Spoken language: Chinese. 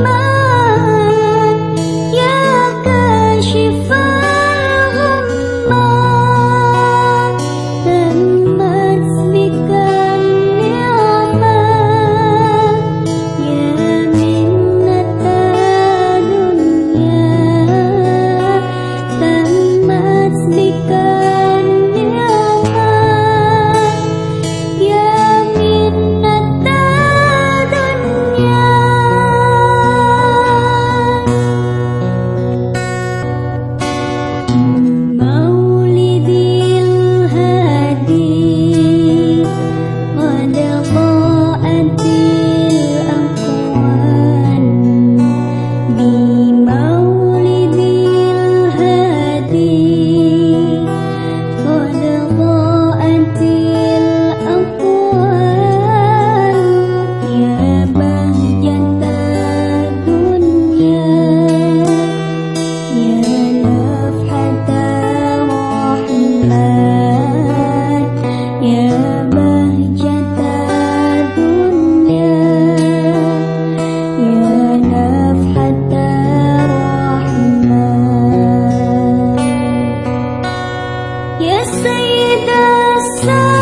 们你。随意的散。